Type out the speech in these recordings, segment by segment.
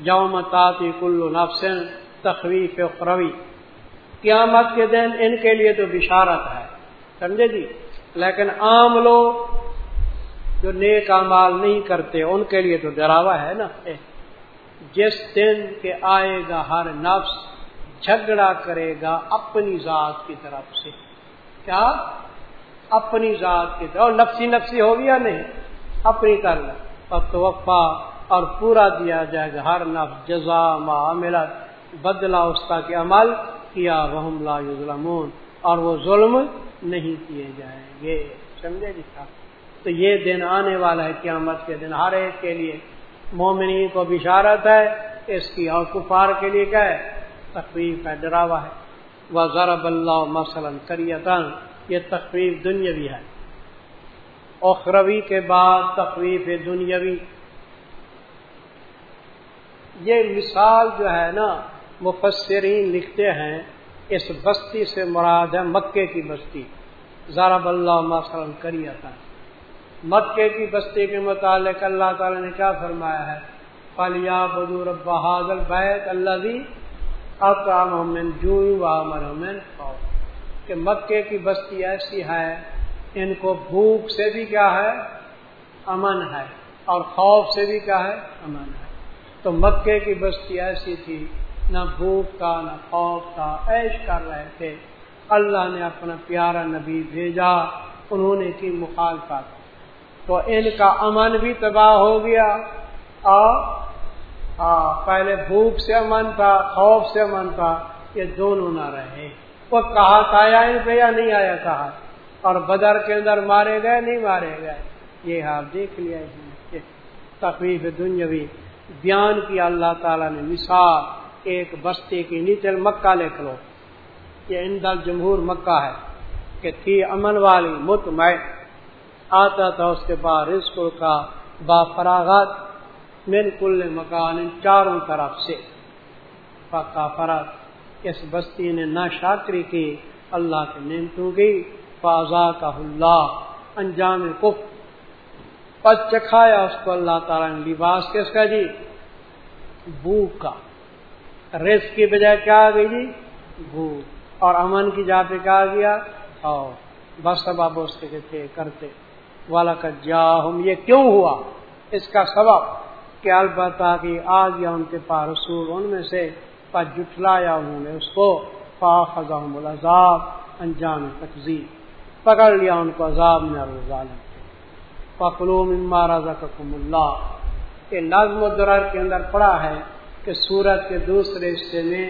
جومتاتی کلو نفسن تخویف اخروی۔ قیامت کے دن ان کے لیے تو بشارت ہے۔ سمجھے جی؟ لیکن عام لوگ جو نیک امال نہیں کرتے، ان کے لیے تو ڈراوا ہے نا۔ جس دن کے آئے گا ہر نفس، جھگڑا کرے گا اپنی ذات کی طرف سے۔ کیا؟ اپنی ذات کی طرف۔ نفسی نفسی ہوگی یا نہیں؟ اپنی طرف۔ اب تو وقفا اور پورا دیا جائے گا۔ ہر نفس جزا، معاملت بدلا اس کا کہ عمل کیا، وہم لا ظلمون اور وہ ظلم نہیں کیے جائیں گے۔ سمجھے جی تو یہ دن آنے والا ہے، قیامت کے دن۔ ہر ایک کے لیے مومنی کو بشارت ہے، اس کی اور کفار کے لیے کیا ہے؟ تخفیف ہے ڈراوا ہے۔ وہ ضرب اللہ مثلاً کریتن یہ تخفیف دنیاوی ہے۔ اخروی کے بعد تخفیف دنیاوی۔ یہ مثال جو ہے نا، مفسرین لکھتے ہیں، اس بستی سے مراد ہے مکے کی بستی۔ ضرب اللہ مثلاً کریتن مکے کی بستی کے متعلق اللہ تعالی نے کیا فرمایا ہے؟ پلیا بدور بہادر بیت اللہ دی اکام جو کہ مکے کی بستی ایسی ہے، ان کو بھوک سے بھی کیا ہے؟ امن ہے۔ اور خوف سے بھی کیا ہے؟ امن ہے۔ تو مکے کی بستی ایسی تھی، نہ بھوک کا، نہ خوف کا ایش کر رہے تھے۔ اللہ نے اپنا پیارا نبی بھیجا، انہوں نے کی مخالفت۔ تو ان کا امن بھی تباہ ہو گیا۔ اور پہلے بھوک سے امن تھا، خوف سے امن تھا، یہ دونوں نہ رہے۔ وہ کہا تھا آیا ان پہ یا نہیں آیا کہا اور بدر کے اندر مارے گئے، نہیں مارے گئے۔ یہ آپ دیکھ لیا تقریب دنیاوی۔ بیان کیا اللہ تعالیٰ نے مثال، ایک بستی کی نیچے مکہ لکھ لو۔ یہ اندر جمہور مکہ ہے کہ تھی امن والی مطمئن، آتا تھا اس کے بعد رزق کا با فراغت من کل مکان چاروں طرف سے۔ پکا فرق اس بستی نے نہ شاکری کی، اللہ کے نعمتوں کی فاضا کا اللہ، انجام کف پس چکھایا اس کو اللہ تعالیٰ نے لباس کس کا جی؟ بھوک کا۔ رزق کی بجائے کیا آ گئی جی؟ بھوک اور امن کی جا پہ کیا گیا؟ اور بس اب اس کے تھے کرتے۔ والا کا جا ہم یہ کیوں ہوا؟ اس کا سبب کہ البتہ کہ آ گیا ان کے پاس رسول، ان میں سے پر جٹلایا انہوں نے اس کو۔ فاخذہم العذاب۔ انجام تقزیب پکڑ لیا ان کو عذاب میں ظالم پکلو مما رزقکم اللہ یہ نظم و درر کے اندر پڑا ہے کہ سورت کے دوسرے حصے میں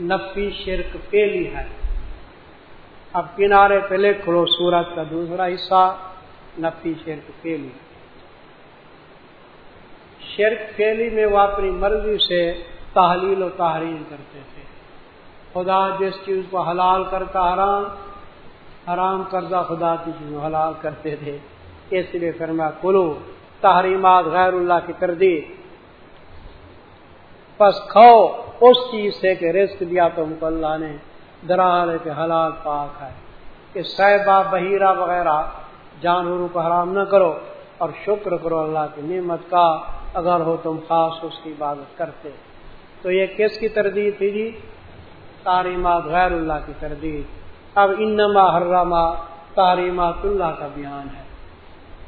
نفی شرک پھیلی ہے۔ اب کنارے پہ لکھ لو سورت کا دوسرا حصہ، نفی شرک پھیلی۔ شرک پھیلی میں وہ اپنی مرضی سے تحلیل و تحریم کرتے تھے۔ خدا جس چیز کو حلال کرتا حرام حرام کردہ خدا کی چیز حلال کرتے تھے۔ اس لیے فرما کلو تحریمات غیر اللہ کی تردید۔ پس کھو اس چیز سے کہ رزق دیا تم کو اللہ نے درال کے حلال پاک ہے۔ کہ صحبہ بہیرہ وغیرہ، جانوروں کو حرام نہ کرو اور شکر کرو اللہ کی نعمت کا، اگر ہو تم خاص اس کی عبادت کرتے۔ تو یہ کس کی تردید تھی جی؟ تعلیمات غیر اللہ کی تردید۔ اب انما حرما تعلیمات اللہ کا بیان ہے۔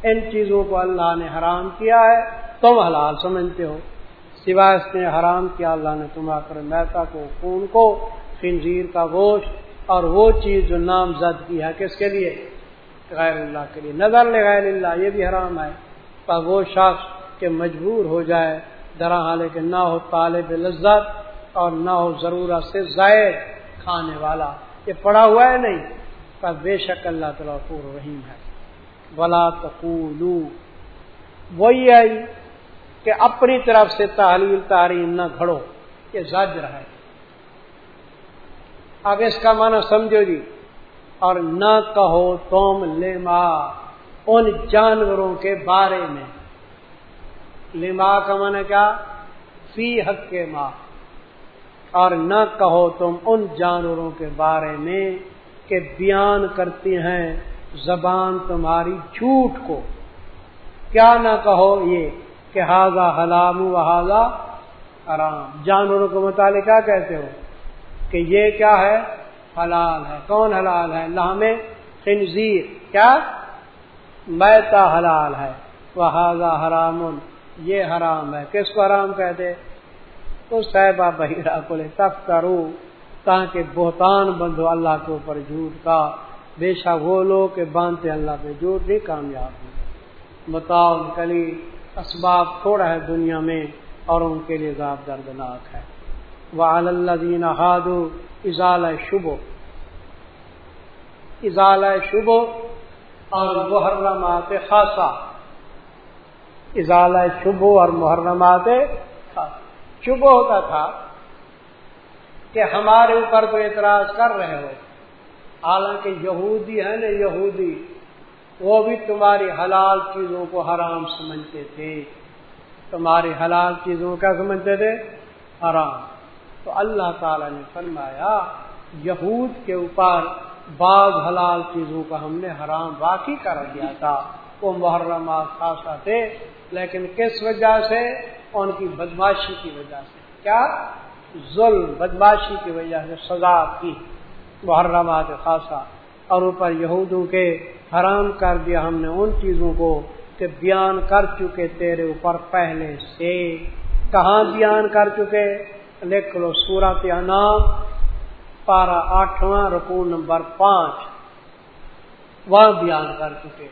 ان چیزوں کو اللہ نے حرام کیا ہے، تم حلال سمجھتے ہو۔ سوائے اس نے حرام کیا، اللہ نے تمہارا میتا کو، خون کو، خنزیر کا گوشت، اور وہ چیز جو نام زد کی ہے، کس کے لیے؟ غیر اللہ کے لیے۔ نظر لے غیر اللہ، یہ بھی حرام ہے۔ پر وہ شخص کے مجبور ہو جائے درا حال کہ نہ ہو طالب لذت اور نہ ہو ضرورت سے زائد کھانے والا۔ یہ پڑا ہوا ہے نہیں؟ پر بے شک اللہ تعالیٰ پور رحیم ہے۔ بلا تقولو وہی آئی کہ اپنی طرف سے تحلیل تعلیم نہ گھڑو، یہ زجر ہے۔ اب اس کا معنی سمجھو جی اور نہ کہو تم لما، ان جانوروں کے بارے میں۔ لما کا من کیا؟ فی حق کے ماں اور نہ کہو تم ان جانوروں کے بارے میں کہ بیان کرتی ہیں۔ زبان تمہاری جھوٹ کو۔ کیا نہ کہو یہ کہ ہاضا حلام و حاضا حرام۔ جانوروں کو متعلق کیا کہتے ہو؟ کہ یہ کیا ہے؟ حلال ہے۔ کون حلال ہے؟ لام خنزیر۔ کیا؟ میتا حلال ہے۔ وہ حرام یہ حرام ہے۔ کس کو حرام کہتے؟ تو صاحبہ بہیرا کو لے تب کرو تاکہ بہتان بندو اللہ کے اوپر جھوٹ کا بے شک وہ لوگ کہ باندھتے اللہ پہ جھوٹ بھی کامیاب ہو بتاؤ کلی، اسباب تھوڑا ہے دنیا میں اور ان کے لیے ذات دردناک ہے۔ وہ اللہ دین ہادو اضال شبو۔ اضال شبو اور محرمات خاصا اضال شبو اور محرمات شبو ہوتا تھا کہ ہمارے اوپر تو اعتراض کر رہے ہو۔ حالانکہ یہودی ہے نا یہودی، وہ بھی تمہاری حلال چیزوں کو حرام سمجھتے تھے۔ تمہاری حلال چیزوں کا سمجھتے تھے؟ حرام۔ تو اللہ تعالی نے فرمایا، یہود کے اوپر بعض حلال چیزوں کا ہم نے حرام واقعی کر دیا تھا۔ وہ محرمات خاصا تھے، لیکن کس وجہ سے؟ ان کی بدماشی کی وجہ سے۔ کیا؟ ظلم، بدماشی کی وجہ سے، سزا کی۔ محرمات خاصا اور اوپر یہودوں کے حرام کر دیا ہم نے ان چیزوں کو کہ بیان کر چکے تیرے اوپر پہلے سے۔ کہاں بیان کر چکے؟ لکھ لو سورت انعام پارا آٹھواں رکو نمبر پانچ۔ وہاں بیان کر چکے۔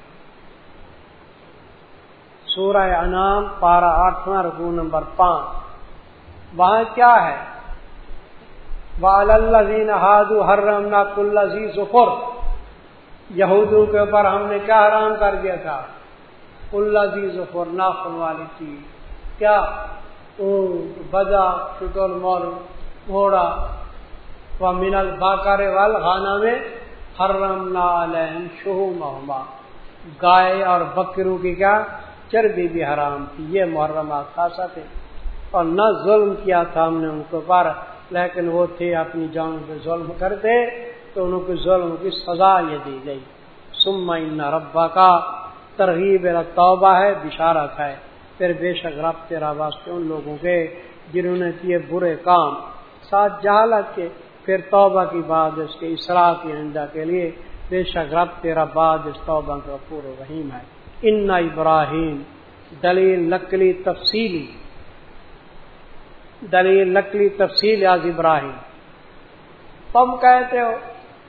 سورہ انعام پارا آٹھواں رکو نمبر پانچ۔ وہاں کیا ہے؟ والذین ہادو حرمنا کل عزیز ظفر یہودوں کے اوپر ہم نے کیا حرام کر دیا تھا؟ کل عزیز ظفر ناخن والی چیز۔ کیا؟ بجا، شکر مور گھوڑا۔ و من الباکر وال خانہ میں حرم علیہم شہو محما گائے اور بکروں کی کیا؟ چربی بھی حرام تھی۔ یہ محرمات خاصا تھے۔ اور نہ ظلم کیا تھا ہم نے ان کے اوپر۔ لیکن وہ تھے اپنی جان پہ ظلم کرتے تو ان کو ظلم کی سزا یہ دی گئی۔ سما ان ربا کا ترغیب توبہ ہے، بشارت ہے۔ پھر بے شک رب تیرا واسطے ان لوگوں کے جنہوں نے کیے برے کام۔ ساتھ جہالت کے، پھر توبہ کی بات اس کے اسرا کی آئندہ کے لیے۔ بے شک رب تیرا بعد اس توبہ کا پور رحیم ہے۔ ان ابراہیم، دلیل نقلی تفصیلی۔ دلیل نقلی تفصیل یاز ابراہیم۔ تم کہتے ہو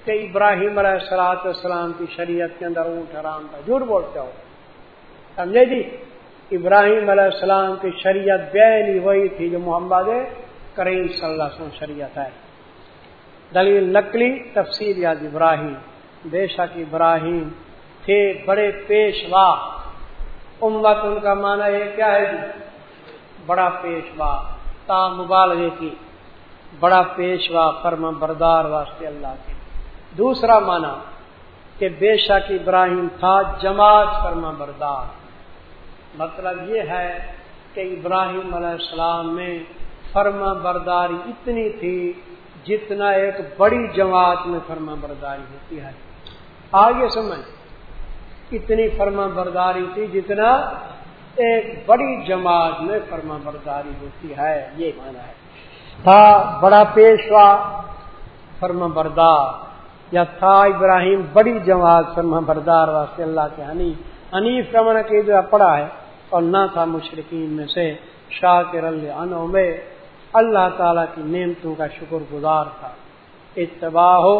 کہ ابراہیم علیہ السلاۃ السلام کی شریعت کے اندر اونٹ حرام تھا، جھوٹ بولتے ہو۔ سمجھے جی؟ ابراہیم علیہ السلام کی شریعت بینی وہی تھی جو محمد کریم صلی اللہ علیہ وسلم شریعت ہے۔ دلیل نقلی تفصیل یاد ابراہیم۔ بے شک ابراہیم تھے بڑے پیشوا۔ امت ان کا معنی یہ کیا ہے جی؟ بڑا پیشوا۔ تا مبالغے کی، بڑا پیشوا فرما بردار واسطے اللہ کے۔ دوسرا معنی کہ بے شک ابراہیم تھا جماعت فرما بردار مطلب یہ ہے کہ ابراہیم علیہ السلام میں فرما برداری اتنی تھی جتنا ایک بڑی جماعت میں فرما برداری ہوتی ہے۔ آگے سمجھ، اتنی فرما برداری تھی جتنا ایک بڑی جماعت میں فرما برداری ہوتی ہے، یہ مانا ہے۔ تھا بڑا پیشوا فرما بردار یا تھا ابراہیم بڑی جماعت فرما بردار واسطے اللہ کے حنیف۔ حنیف کا منع کہ جو پڑا ہے، اور نہ تھا مشرقین میں سے شاہ کے رل میں اللہ تعالی کی نعمتوں کا شکر گزار تھا۔ اتباع ہو،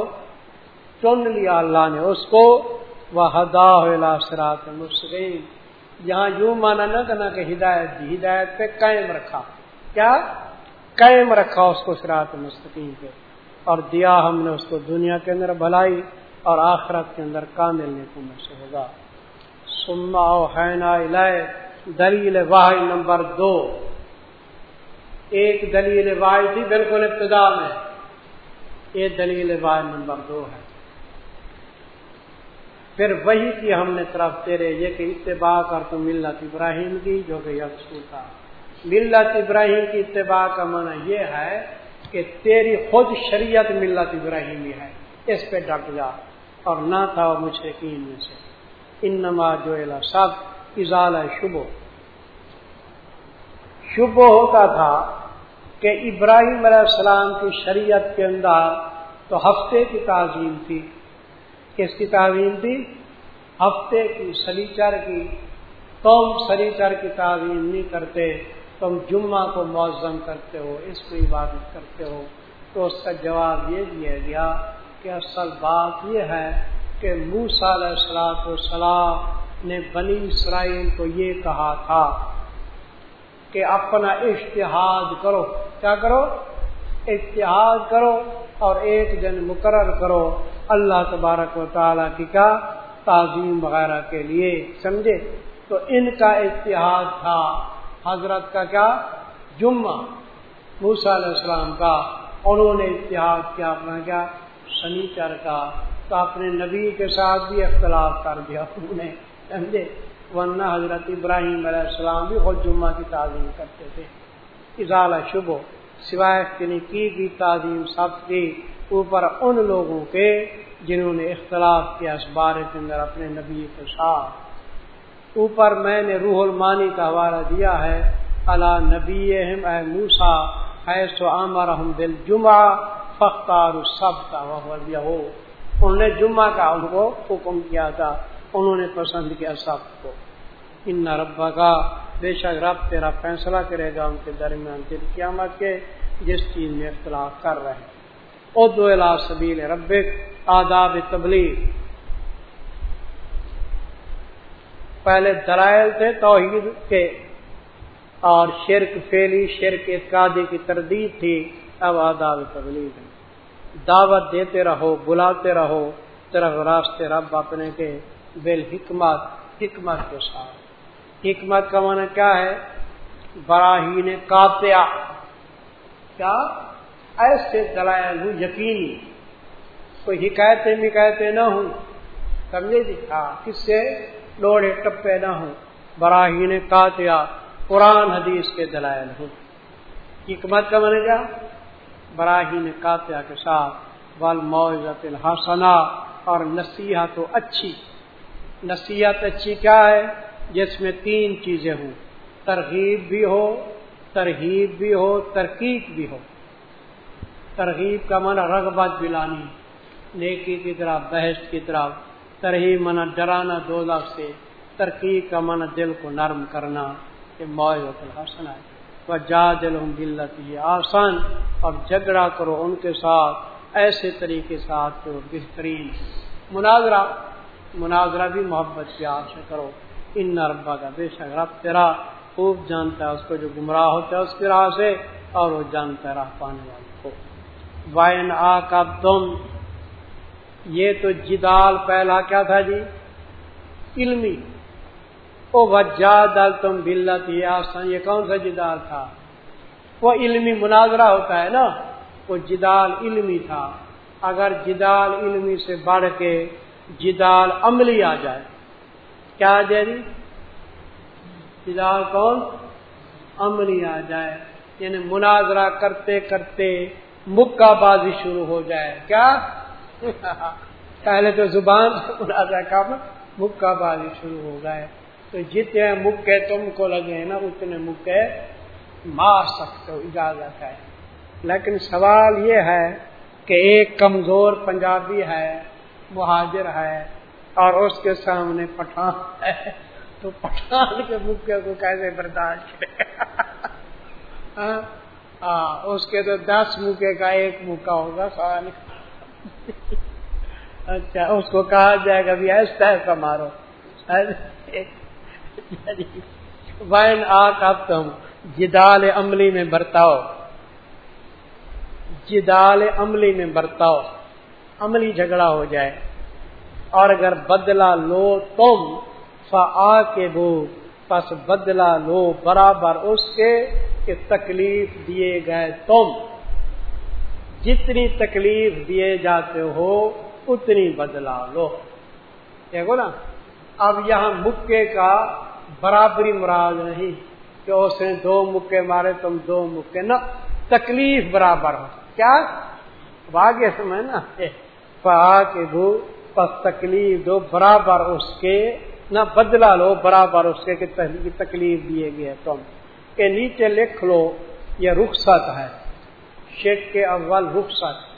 چن لیا اللہ نے اس کو وہ ہدا سرات مسکین یہاں یوں مانا نہ کرنا کہ ہدایت دی، ہدایت پہ قائم رکھا۔ کیا؟ قائم رکھا اس کو سرات مستقیم پہ۔ اور دیا ہم نے اس کو دنیا کے اندر بھلائی اور آخرت کے اندر کامل کو میں سے ہوگا۔ سما ہے دلیل واحد نمبر دو۔ ایک دلیل واحد تھی بالکل ابتدا میں یہ دلیل واحد نمبر دو ہے۔ پھر وہی کی ہم نے طرف تیرے یہ کہ اتباع کر تو ملت ابراہیم کی، جو کہ یکسو تھا۔ ملت ابراہیم کی اتباع کا معنی یہ ہے کہ تیری خود شریعت ملت ابراہیمی ہے۔ اس پہ ڈٹ جا۔ اور نہ تھا وہ مشرقین میں سے۔ ان نماز جو سب اضال شبو شبو ہوتا تھا کہ ابراہیم علیہ السلام کی شریعت کے اندر تو ہفتے کی تعظیم تھی۔ کس کی تعظیم تھی ہفتے کی سلیچر کی، تم سلیچر کی تعظیم نہیں کرتے، تم جمعہ کو معظم کرتے ہو، اس کو عبادت کرتے ہو۔ تو اس کا جواب یہ دیا گیا کہ اصل بات یہ ہے کہ موسا علیہ السلاط والسلام نے بنی اسرائیل کو یہ کہا تھا کہ اپنا اشتہاد کرو۔ کیا کرو؟ اشتہاد کرو اور ایک دن مقرر کرو۔ اللہ تبارک و تعالیٰ کی کا تعظیم وغیرہ کے لیے سمجھے۔ تو ان کا اتحاد تھا۔ حضرت کا کیا؟ جمعہ۔ موسا علیہ السلام کا۔ انہوں نے اتحاد کیا، اپنا کیا؟ سنیچر کا۔ تو اپنے نبی کے ساتھ بھی اختلاف کر دیا انہوں نے، سمجھے؟ ورنہ حضرت ابراہیم علیہ السلام بھی خود جمعہ کی تعظیم کرتے تھے۔ اضالہ شبو سوائے کی تعظیم سب کی۔ اوپر ان لوگوں کے جنہوں نے اختلاف کیا اس بارے کے اندر اپنے نبی کے ساتھ۔ اوپر میں نے روح المانی کا حوالہ دیا ہے اللہ نبی اے موسا ہے سو عامر دل جمعہ فختار سب کا وہ انہوں نے جمعہ کا ان کو حکم کیا تھا، انہوں نے پسند کیا سب کو۔ ان ربا کا بے شک رب تیرا فیصلہ کرے گا ان کے درمیان دل قیامت کے، جس چیز میں اختلاف کر رہے ہیں۔ ادو الا سبیل رب آداب تبلیغ۔ پہلے درائل تھے توحید کے۔ اور شرک فیلی شرک اتقادی کی تردید تھی، اب آداب تبلیغ۔ دعوت دیتے رہو، بلاتے رہو، طرف راستے رب اپنے کے بل حکمت حکمت کے ساتھ۔ حکمت کا معنی کیا ہے؟ براہین کاتیا کیا؟ ایسے دلائل ہوں، یقینی کوئی حکایتیں مکایتیں نہ ہوں۔ سمجھے جی؟ ہاں کس سے؟ ڈوڑے ٹپے نہ ہوں۔ براہین کاتیا قرآن، حدیث کے دلائل ہوں۔ حکمت کا من کیا؟ براہین کاتیا کے ساتھ۔ بل معذت الحسنا اور نصیحت تو اچھی۔ نصیحت اچھی کیا ہے؟ جس میں تین چیزیں ہوں۔ ترغیب بھی ہو ترغیب بھی ہو، ترکیب بھی ہو۔ ترغیب کا من رغبت لانی نیکی کی طرف بحث کی طرف ترغیب من ڈرانا دو لاکھ سے، ترکیب کا من دل کو نرم کرنا، یہ موج حسن ہے۔ وہ جا دل ہوں دلت یہ آسان اور جھگڑا کرو ان کے ساتھ، ایسے طریقے ساتھ کرو بہترین مناظرہ مناظرہ بھی محبت پیار سے کرو۔ ان نربا کا بے شک رب تیرا خوب جانتا ہے، اس کو جو گمراہ ہوتا ہے، اس کی راہ سے اور وہ جانتا ہے راہ پانے والے۔ وائن آ کا تم یہ تو جدال پہلا کیا تھا جی؟ علمی۔ او وجہ دل تم بلت یہ آسان، یہ کون سا جدال تھا؟ وہ علمی مناظرہ ہوتا ہے نا، وہ جدال علمی تھا۔ اگر جدال علمی سے بڑھ کے جدال عملی آ جائے، کیا آ جائے جی؟ جدال کون؟ عملی آ جائے۔ یعنی مناظرہ کرتے کرتے مکہ بازی شروع ہو جائے۔ کیا؟ پہلے تو زبان سے مکہ بازی شروع ہو گئے تو جتنے مکے تم کو لگے نا، اتنے مکے مار سکتے ہو، اجازت ہے۔ لیکن سوال یہ ہے کہ ایک کمزور پنجابی ہے، مہاجر ہے، اور اس کے سامنے پٹھان ہے، تو پٹھان کے مکے کو کیسے برداشت ہاں؟ ہاں اس کے تو دس مکے کا ایک مکہ ہوگا، سوال اچھا اس کو کہا جائے گا بھی ایسا ایسا مارو۔ وائن آک اب تم جدال عملی میں برتاؤ۔ جدال عملی میں برتاؤ۔ عملی جھگڑا ہو جائے۔ اور اگر بدلا لو تم فا کے بو پس بدلا لو برابر اس کے کہ تکلیف دیے گئے تم۔ جتنی تکلیف دیے جاتے ہو، اتنی بدلا لو۔ دیکھو نا اب یہاں مکے کا برابری مراد نہیں کہ اس نے دو مکے مارے، تم دو مکے نہ۔ تکلیف برابر ہو۔ کیا؟ واگے سمے نا کے بھو پس تکلیف دو برابر اس کے۔ نہ بدلا لو، برابر اس کے کہ تکلیف دیے گئے تم کے نیچے لکھ لو، یہ رخصت ہے۔ شیخ کے اول رخصت۔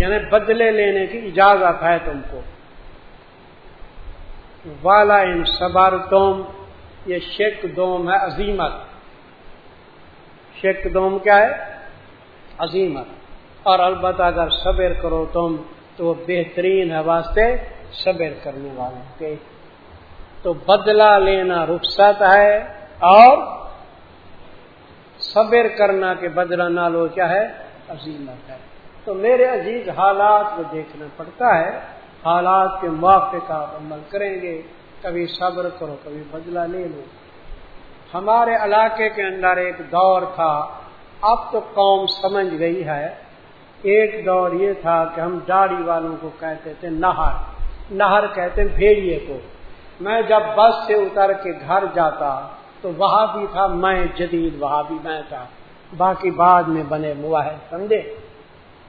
یعنی بدلے لینے کی اجازت ہے تم کو۔ والا ان صبر تم یہ شیک دوم ہے، عظیمت۔ شیک دوم کیا ہے؟ عظیمت۔ اور البتہ اگر صبر کرو تم، تو وہ بہترین ہے، واسطے صبر کرنے والوں کے تو بدلہ لینا رخصت ہے اور صبر کرنا کے بدلہ نہ لو کیا ہے عظیمت ہے۔ تو میرے عزیز، حالات کو دیکھنا پڑتا ہے۔ حالات کے موافق آپ عمل کریں گے۔ کبھی صبر کرو، کبھی بدلہ لے لو۔ ہمارے علاقے کے اندر ایک دور تھا۔ اب تو قوم سمجھ گئی ہے۔ ایک دور یہ تھا کہ ہم داڑھی والوں کو کہتے تھے نہر۔ نہر کہتے بھیڑیے کو۔ میں جب بس سے اتر کے گھر جاتا تو وہاں بھی تھا، میں جدید وہاں بھی میں تھا۔ باقی بعد میں بنے مواحد، سمجھے؟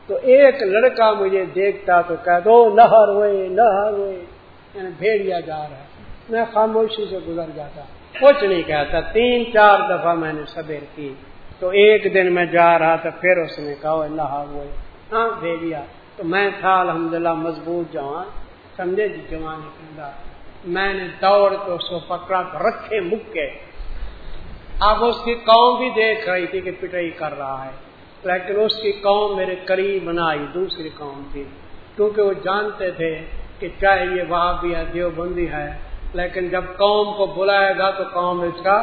تو ایک لڑکا مجھے دیکھتا تو کہہ دو نہر ہوئے نہر ہوئے۔ یعنی بھیڑیا جا رہا ہے۔ میں خاموشی سے گزر جاتا۔ کچھ نہیں کہتا۔ تین، چار دفعہ میں نے صبر کی۔ تو ایک دن میں جا رہا تھا پھر اس نے کہا نہا ہوئے۔ ہاں بھیڑیا۔ تو میں تھا، الحمدللہ، مضبوط جوان۔ سمجھے جی؟ جوان میں نے دوڑ تو سو پکڑا رکھے مکے۔ اب اس کی قوم بھی دیکھ رہی تھی کہ پٹائی کر رہا ہے، لیکن اس کی قوم میرے قریب بنائی دوسری قوم تھی۔ کیونکہ وہ جانتے تھے کہ چاہے یہ وہاں بھی ہے دیوبندی ہے، لیکن جب قوم کو بلائے گا تو قوم اس کا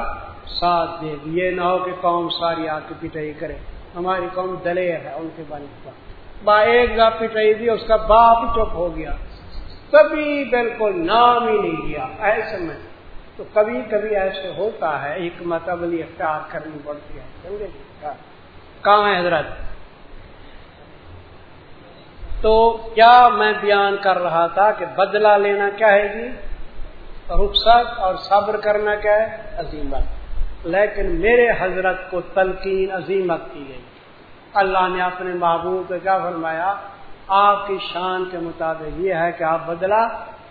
ساتھ دے گی۔ یہ نہ ہو کہ قوم ساری آ کے پٹائی کرے۔ ہماری قوم دلیر ہے ان کے بارے کا با ایک گا پٹائی دی اس کا باپ چپ ہو گیا۔ کبھی بالکل نام ہی نہیں لیا، ایسے میں۔ تو کبھی کبھی ایسے ہوتا ہے ایک متبلی اختیار کرنی پڑتی ہے، سمجھے؟ کہاں ہے حضرت؟ تو کیا میں بیان کر رہا تھا کہ بدلہ لینا کیا ہے جی؟ رخصت اور صبر کرنا کیا ہے؟ عظیمت لیکن میرے حضرت کو تلقین عظیمت کی گئی۔ اللہ نے اپنے محبوب کو کیا فرمایا؟ آپ کی شان کے مطابق یہ ہے کہ آپ بدلا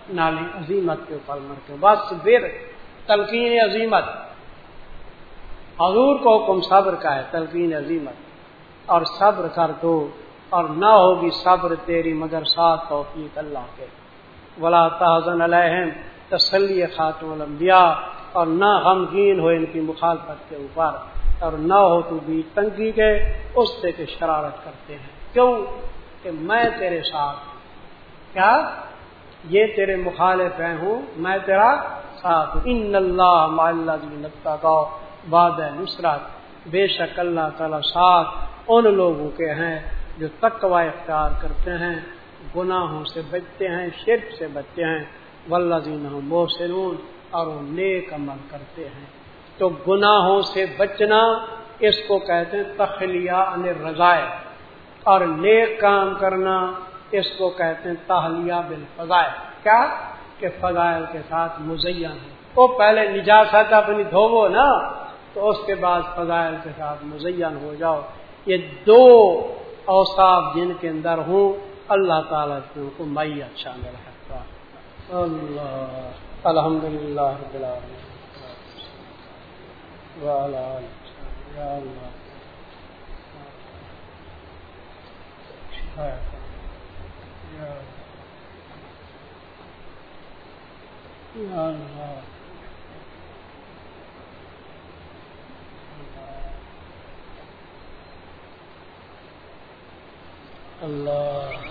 نالی عظیمت کے اوپر مرتے بس پھر تلقین عظیمت۔ حضور کو حکم صبر کا ہے، تلقین عظیمت۔ اور صبر کر دو اور نہ ہوگی صبر تیری مگر ساتھ توفیق اللہ کے۔ ولا تحزن علیہم، تسلی خاتم الانبیاء۔ اور نہ غمگین ہو ان کی مخالفت کے اوپر۔ اور نہ ہو تو بھی تنگی کے، اس سے کہ شرارت کرتے ہیں۔ کیوں؟ کہ میں تیرے ساتھ کیا؟ یہ تیرے مخالف ہیں ہوں، میں تیرا ساتھ ان اللہ اللہ کا باد نصرت۔ بے شک اللہ تعالی ساتھ ان لوگوں کے ہیں جو تقوا اختیار کرتے ہیں، گناہوں سے بچتے ہیں، شرک سے بچتے ہیں۔ ولزین محسنون اور وہ نیک عمل کرتے ہیں۔ تو گناہوں سے بچنا اس کو کہتے ہیں تخلیہ ان رضائے اور نیک کام کرنا اس کو کہتے ہیں تہلیہ بالفضائے کیا؟ کہ فضائل کے ساتھ مزین ہے۔ وہ پہلے نجاست اپنی دھوو نا، تو اس کے بعد فضائل کے ساتھ مزین ہو جاؤ۔ یہ دو اوصاف جن کے اندر ہوں، اللہ تعالیٰ کو مئی اچھا ہے۔ اللہ الحمد للہ ہے اللہ۔